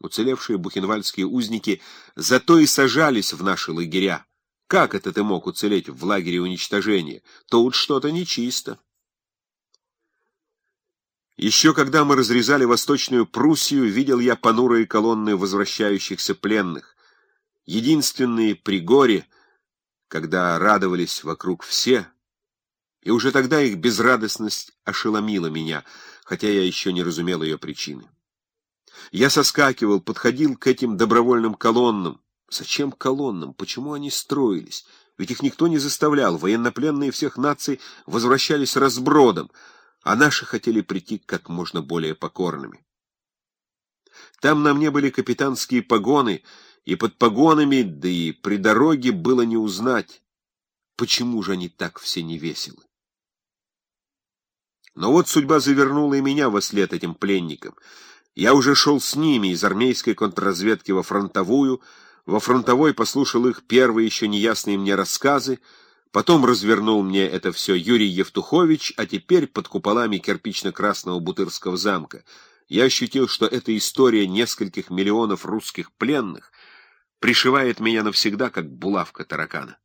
Уцелевшие бухенвальдские узники зато и сажались в наши лагеря. Как это ты мог уцелеть в лагере уничтожения? Тут что-то нечисто. Еще когда мы разрезали Восточную Пруссию, видел я понурые колонны возвращающихся пленных. Единственные при горе, когда радовались вокруг все, и уже тогда их безрадостность ошеломила меня, хотя я еще не разумел ее причины. Я соскакивал, подходил к этим добровольным колоннам. Зачем колоннам? Почему они строились? Ведь их никто не заставлял. Военнопленные всех наций возвращались разбродом, а наши хотели прийти как можно более покорными. Там на мне были капитанские погоны, и под погонами, да и при дороге было не узнать, почему же они так все невеселы. Но вот судьба завернула и меня во след этим пленникам — я уже шел с ними из армейской контрразведки во фронтовую, во фронтовой послушал их первые еще неясные мне рассказы, потом развернул мне это все Юрий Евтухович, а теперь под куполами кирпично-красного Бутырского замка я ощутил, что эта история нескольких миллионов русских пленных пришивает меня навсегда, как булавка таракана.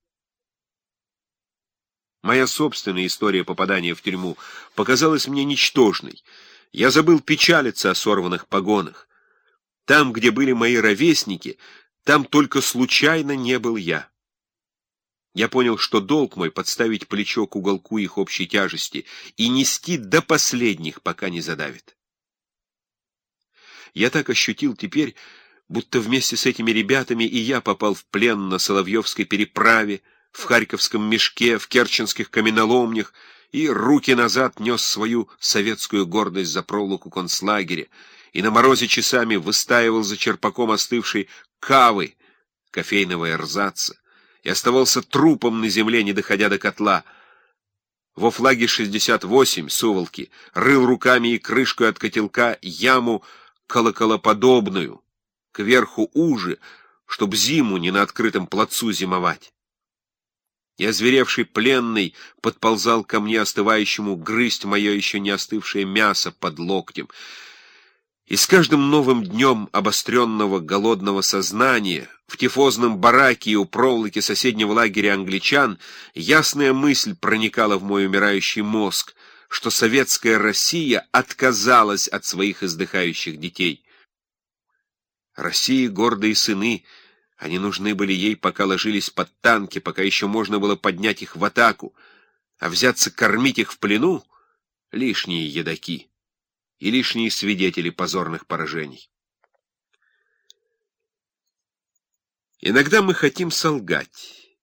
Моя собственная история попадания в тюрьму показалась мне ничтожной — я забыл печалиться о сорванных погонах. Там, где были мои ровесники, там только случайно не был я. Я понял, что долг мой — подставить плечо к уголку их общей тяжести и нести до последних, пока не задавит. Я так ощутил теперь, будто вместе с этими ребятами и я попал в плен на Соловьевской переправе, в Харьковском мешке, в Керченских каменоломнях, и руки назад нес свою советскую гордость за проволоку концлагеря, и на морозе часами выстаивал за черпаком остывшей кавы, кофейного эрзаца, и оставался трупом на земле, не доходя до котла. Во флаге 68 суволки рыл руками и крышкой от котелка яму колоколоподобную, кверху уже, чтоб зиму не на открытом плацу зимовать. И озверевший пленный подползал ко мне остывающему грызть мое еще не остывшее мясо под локтем. И с каждым новым днем обостренного голодного сознания в тифозном бараке и у проволоки соседнего лагеря англичан ясная мысль проникала в мой умирающий мозг, что советская Россия отказалась от своих издыхающих детей. Россия, гордые сыны — они нужны были ей, пока ложились под танки, пока еще можно было поднять их в атаку, а взяться кормить их в плену — лишние едоки и лишние свидетели позорных поражений. Иногда мы хотим солгать,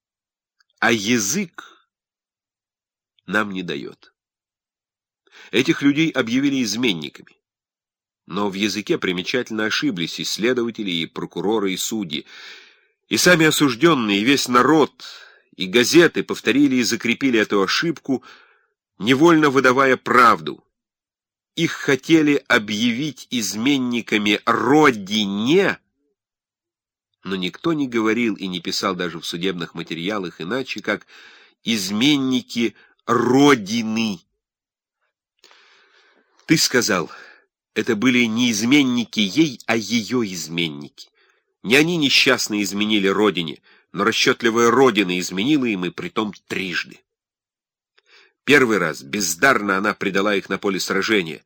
а язык нам не дает. Этих людей объявили изменниками. Но в языке примечательно ошиблись исследователи, и прокуроры, и судьи. И сами осужденные, и весь народ, и газеты повторили и закрепили эту ошибку, невольно выдавая правду. Их хотели объявить изменниками родине, но никто не говорил и не писал даже в судебных материалах иначе, как изменники Родины. Ты сказал, это были не изменники ей, а ее изменники. Не они несчастно изменили родине, но расчетливая родина изменила им, и притом трижды. Первый раз бездарно она предала их на поле сражения,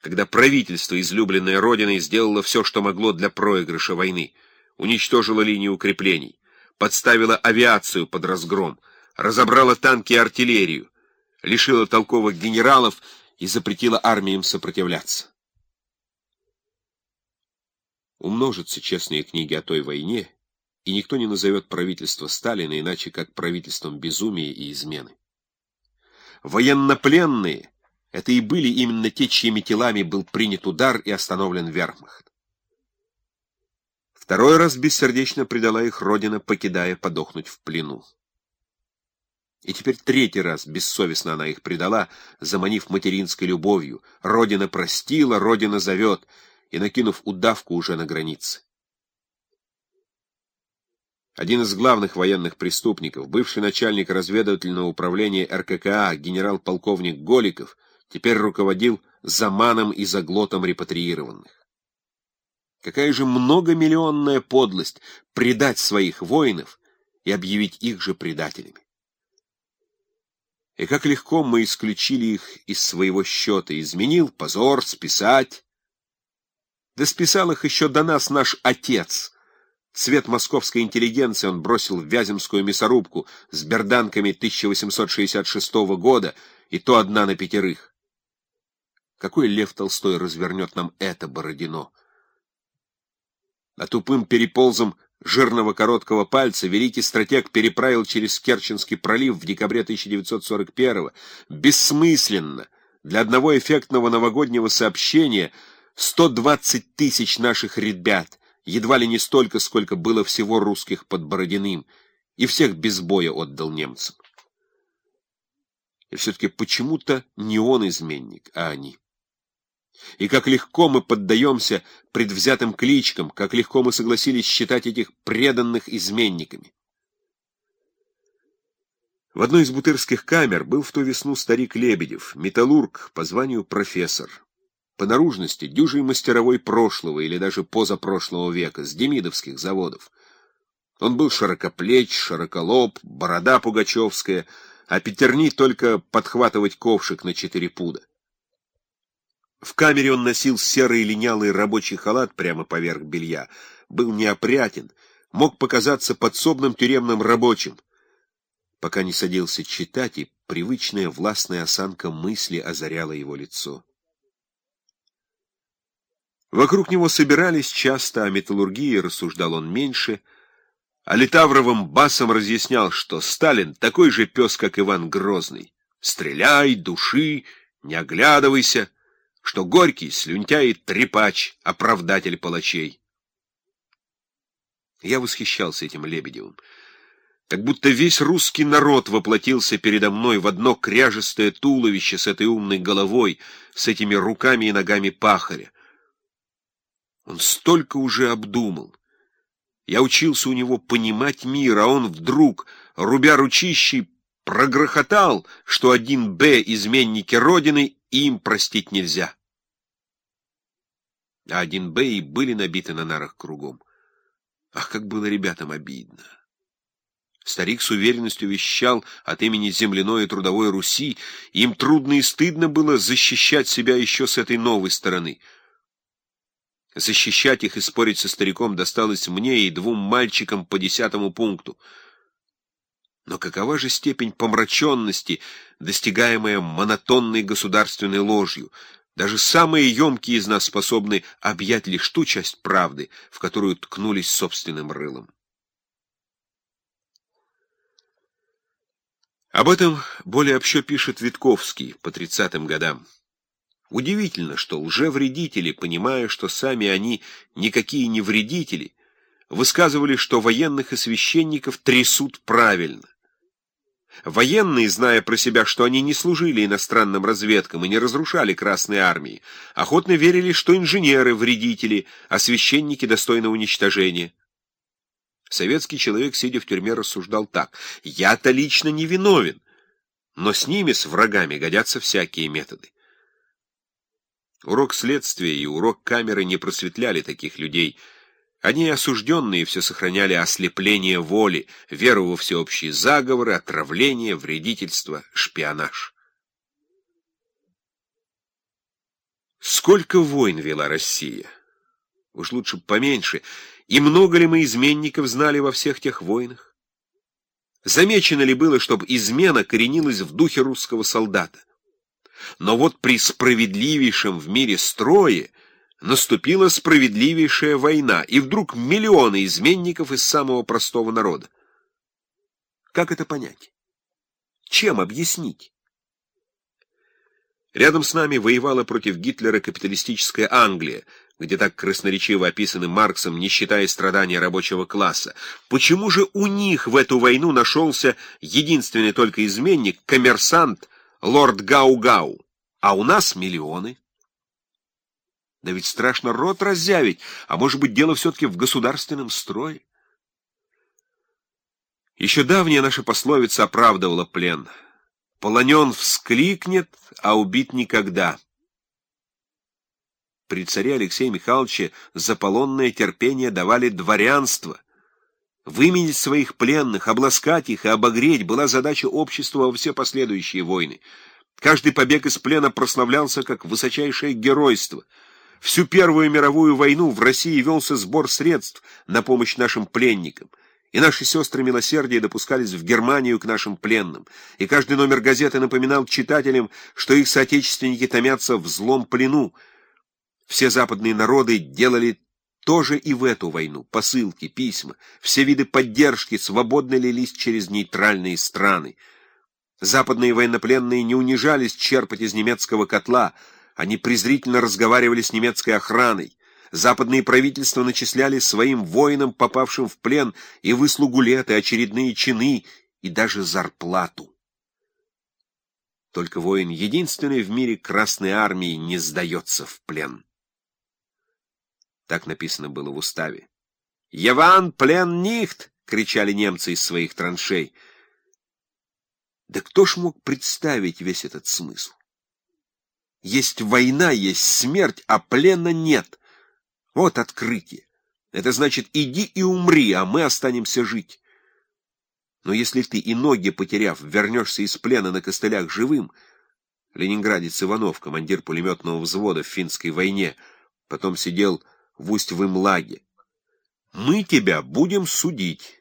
когда правительство, излюбленное родиной, сделало все, что могло для проигрыша войны, уничтожило линию укреплений, подставило авиацию под разгром, разобрало танки и артиллерию, лишило толковых генералов и запретила армиям сопротивляться. Умножатся честные книги о той войне, и никто не назовет правительство Сталина иначе как правительством безумия и измены. Военнопленные — это и были именно те, чьими телами был принят удар и остановлен вермахт. Второй раз бессердечно предала их родина, покидая подохнуть в плену. И теперь третий раз бессовестно она их предала, заманив материнской любовью. Родина простила, Родина зовет — и накинув удавку уже на границе. Один из главных военных преступников, бывший начальник разведывательного управления РККА, генерал-полковник Голиков, теперь руководил заманом и заглотом репатриированных. Какая же многомиллионная подлость предать своих воинов и объявить их же предателями. И как легко мы исключили их из своего счета, изменил позор, списать. Да списал их еще до нас наш отец. Цвет московской интеллигенции он бросил в Вяземскую мясорубку с берданками 1866 года, и то одна на пятерых. Какой Лев Толстой развернет нам это Бородино? А тупым переползом жирного короткого пальца великий стратег переправил через Керченский пролив в декабре 1941-го. Бессмысленно. Для одного эффектного новогоднего сообщения 120 тысяч наших ребят, едва ли не столько, сколько было всего русских под Бородиным, и всех без боя отдал немцам. И все-таки почему-то не он изменник, а они. И как легко мы поддаемся предвзятым кличкам, как легко мы согласились считать этих преданных изменниками. В одной из бутырских камер был в ту весну старик Лебедев, металлург, по званию профессор. По наружности дюжий мастеровой прошлого или даже позапрошлого века, с демидовских заводов. Он был широкоплеч, широколоб, борода пугачевская, а пятерни только подхватывать ковшик на четыре пуда. В камере он носил серый линялый рабочий халат прямо поверх белья, был неопрятен, мог показаться подсобным тюремным рабочим. Пока не садился читать, и привычная властная осанка мысли озаряла его лицо. Вокруг него собирались часто, о металлургии рассуждал он меньше, а Литавровым басом разъяснял, что Сталин такой же пес, как Иван Грозный. Стреляй, души, не оглядывайся что Горький — слюнтяй и трепач, оправдатель палачей. Я восхищался этим Лебедевым. Как будто весь русский народ воплотился передо мной в одно кряжестое туловище с этой умной головой, с этими руками и ногами пахаря. Он столько уже обдумал. Я учился у него понимать мир, а он вдруг, рубя ручищей, прогрохотал, что один Б — изменники Родины, им простить нельзя. А один Б и были набиты на нарах кругом. Ах, как было ребятам обидно! Старик с уверенностью вещал от имени земляной и трудовой Руси, им трудно и стыдно было защищать себя еще с этой новой стороны. Защищать их и спорить со стариком досталось мне и двум мальчикам по десятому пункту. Но какова же степень помраченности, достигаемая монотонной государственной ложью? Даже самые емкие из нас способны объять лишь ту часть правды, в которую ткнулись собственным рылом. Об этом более общо пишет Витковский по тридцатым годам. Удивительно, что лжевредители, понимая, что сами они никакие не вредители, высказывали, что военных и священников трясут правильно. Военные, зная про себя, что они не служили иностранным разведкам и не разрушали Красной Армии, охотно верили, что инженеры — вредители, а священники — достойны уничтожения. Советский человек, сидя в тюрьме, рассуждал так. «Я-то лично не виновен, но с ними, с врагами, годятся всякие методы». Урок следствия и урок камеры не просветляли таких людей — они осужденные все сохраняли ослепление воли, веру во всеобщие заговоры, отравление, вредительство, шпионаж. Сколько войн вела Россия? Уж лучше поменьше. И много ли мы изменников знали во всех тех войнах? Замечено ли было, чтобы измена коренилась в духе русского солдата? Но вот при справедливейшем в мире строе наступила справедливейшая война, и вдруг миллионы изменников из самого простого народа. Как это понять? Чем объяснить? Рядом с нами воевала против Гитлера капиталистическая Англия, где так красноречиво описаны Марксом нищета и страдания рабочего класса. Почему же у них в эту войну нашелся единственный только изменник, коммерсант, лорд Гау-Гау, а у нас миллионы? Да ведь страшно рот раззявить, а может быть, дело все-таки в государственном строе. Еще давняя наша пословица оправдывала плен. Полонен вскликнет, а убит никогда. при царе Алексея Михайловиче заполонное терпение давали дворянство. Выменить своих пленных, обласкать их и обогреть была задача общества во все последующие войны. Каждый побег из плена прославлялся как высочайшее геройство. Всю Первую мировую войну в России велся сбор средств на помощь нашим пленникам и наши сестры милосердия допускались в Германию к нашим пленным, и каждый номер газеты напоминал читателям, что их соотечественники томятся в злом плену, все западные народы делали то же и в эту войну. Посылки, письма, все виды поддержки свободно лились через нейтральные страны. Западные военнопленные не унижались черпать из немецкого котла, они презрительно разговаривали с немецкой охраной. Западные правительства начисляли своим воинам, попавшим в плен, и выслугу лет, и очередные чины, и даже зарплату. Только воин единственный в мире Красной Армии не сдается в плен. Так написано было в уставе. «Еван, плен нихт!» — кричали немцы из своих траншей. Да кто ж мог представить весь этот смысл? Есть война, есть смерть, а плена нет. Вот открытие. Это значит, иди и умри, а мы останемся жить. Но если ты и ноги потеряв, вернешься из плена на костылях живым, ленинградец Иванов, командир пулеметного взвода в финской войне, потом сидел в Усть-Вымлаге. Мы тебя будем судить.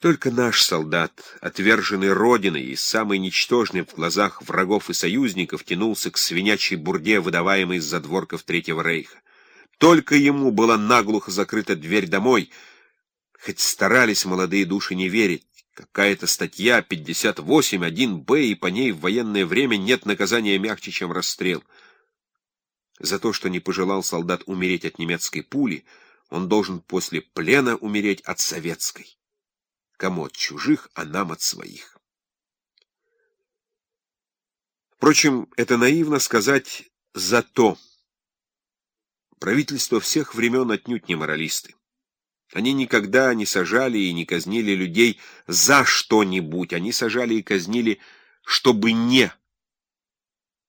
Только наш солдат, отверженный Родиной и самый ничтожный в глазах врагов и союзников, тянулся к свинячьей бурде, выдаваемой из задворков Третьего Рейха. Только ему была наглухо закрыта дверь домой, хоть старались молодые души не верить. Какая-то статья 58.1б, и по ней в военное время нет наказания мягче, чем расстрел. За то, что не пожелал солдат умереть от немецкой пули, он должен после плена умереть от советской. Кому от чужих, а нам от своих. Впрочем, это наивно сказать «за то». Правительство всех времен отнюдь не моралисты. Они никогда не сажали и не казнили людей за что-нибудь, они сажали и казнили, чтобы не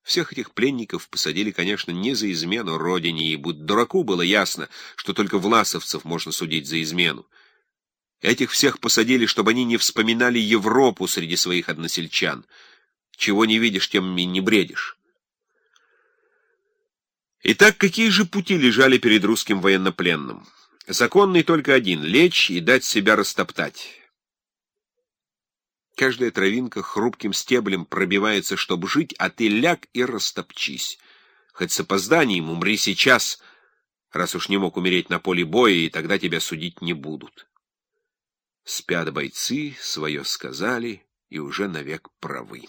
всех этих пленников посадили, конечно, не за измену родине, и будь дураку было ясно, что только власовцев можно судить за измену. Этих всех посадили, чтобы они не вспоминали Европу среди своих односельчан. Чего не видишь, тем и не бредишь. Итак, какие же пути лежали перед русским военнопленным? Законный только один — лечь и дать себя растоптать. Каждая травинка хрупким стеблем пробивается, чтобы жить, а ты ляг и растопчись. Хоть с опозданием умри сейчас, раз уж не мог умереть на поле боя, и тогда тебя судить не будут. Спят бойцы, свое сказали, и уже навек правы.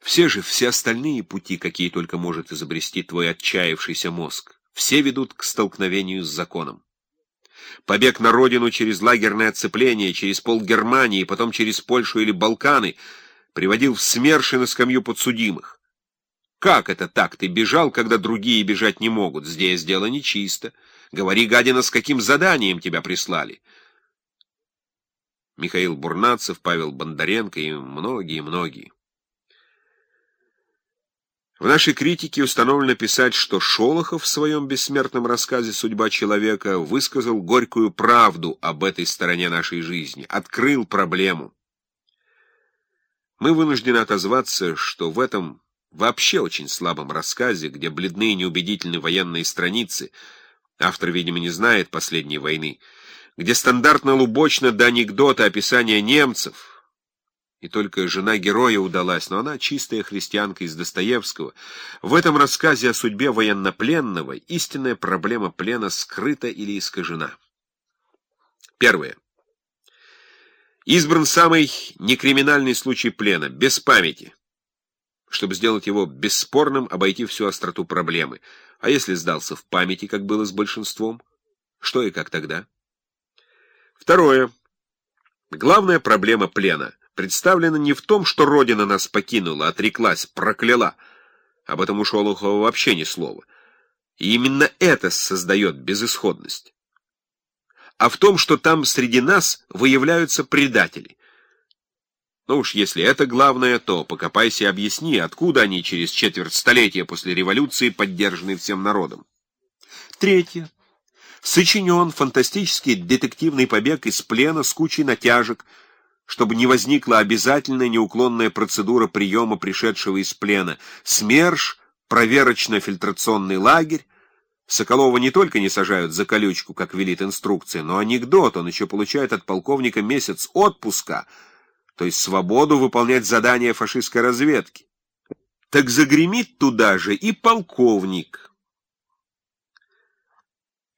Все же, все остальные пути, какие только может изобрести твой отчаявшийся мозг, все ведут к столкновению с законом. Побег на родину через лагерное оцепление, через пол Германии, потом через Польшу или Балканы приводил в СМЕРШи на скамью подсудимых. Как это так? Ты бежал, когда другие бежать не могут. Здесь дело нечисто. Говори, гадина, с каким заданием тебя прислали. Михаил Бурнацев, Павел Бондаренко и многие-многие. В нашей критике установлено писать, что Шолохов в своем бессмертном рассказе «Судьба человека» высказал горькую правду об этой стороне нашей жизни, открыл проблему. Мы вынуждены отозваться, что в этом вообще очень слабом рассказе, где бледные неубедительные военные страницы, автор, видимо, не знает последней войны, где стандартно-лубочно до анекдота описания немцев — и только жена героя удалась, но она чистая христианка из Достоевского. В этом рассказе о судьбе военнопленного истинная проблема плена скрыта или искажена. Первое. Избран самый некриминальный случай плена, без памяти, чтобы сделать его бесспорным, обойти всю остроту проблемы. А если сдался в памяти, как было с большинством, что и как тогда? Второе. Главная проблема плена — представлена не в том, что Родина нас покинула, отреклась, прокляла. Об этом у Шолохова вообще ни слова. И именно это создает безысходность. А в том, что там среди нас выявляются предатели. Ну уж если это главное, то покопайся и объясни, откуда они через четверть столетия после революции поддержаны всем народом. Третье. Сочинен фантастический детективный побег из плена с кучей натяжек, чтобы не возникла обязательная неуклонная процедура приема пришедшего из плена, СМЕРШ, проверочно-фильтрационный лагерь. Соколова не только не сажают за колючку, как велит инструкция, но анекдот, он еще получает от полковника месяц отпуска — то есть свободу выполнять задания фашистской разведки. Так загремит туда же и полковник.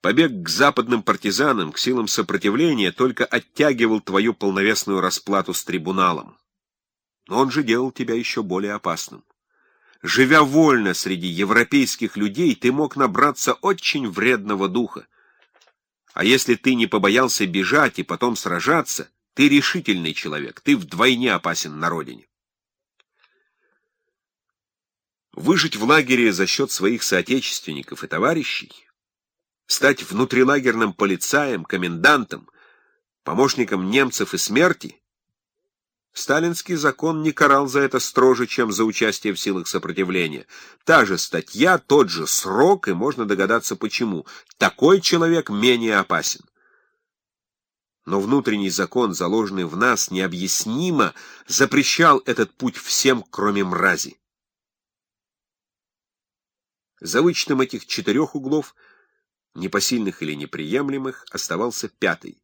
Побег к западным партизанам, к силам сопротивления только оттягивал твою полновесную расплату с трибуналом. Но он же делал тебя еще более опасным. Живя вольно среди европейских людей, ты мог набраться очень вредного духа. А если ты не побоялся бежать и потом сражаться, ты решительный человек, ты вдвойне опасен на родине. Выжить в лагере за счет своих соотечественников и товарищей, стать внутрилагерным полицаем, комендантом, помощником немцев и смерти, сталинский закон не карал за это строже, чем за участие в силах сопротивления. Та же статья, тот же срок, и можно догадаться почему. Такой человек менее опасен но внутренний закон, заложенный в нас, необъяснимо запрещал этот путь всем, кроме мрази. За вычетом этих четырех углов, непосильных или неприемлемых, оставался пятый.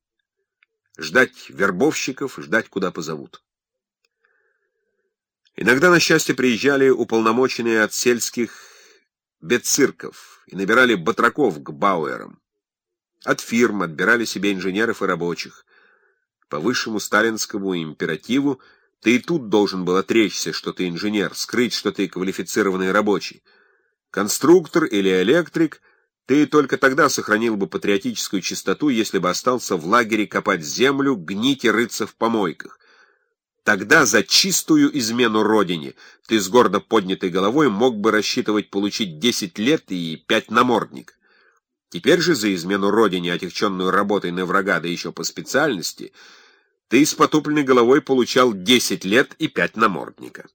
Ждать вербовщиков, ждать, куда позовут. Иногда, на счастье, приезжали уполномоченные от сельских бедцирков и набирали батраков к бауэрам. От фирм отбирали себе инженеров и рабочих. По высшему сталинскому императиву ты и тут должен был отречься, что ты инженер, скрыть, что ты квалифицированный рабочий. Конструктор или электрик, ты только тогда сохранил бы патриотическую чистоту, если бы остался в лагере копать землю, гнить и рыться в помойках. Тогда за чистую измену родине ты с гордо поднятой головой мог бы рассчитывать получить 10 лет и 5 намордник. Теперь же за измену родине, отягченную работой на врага, да еще по специальности, ты с потупленной головой получал 10 лет и 5 намордника.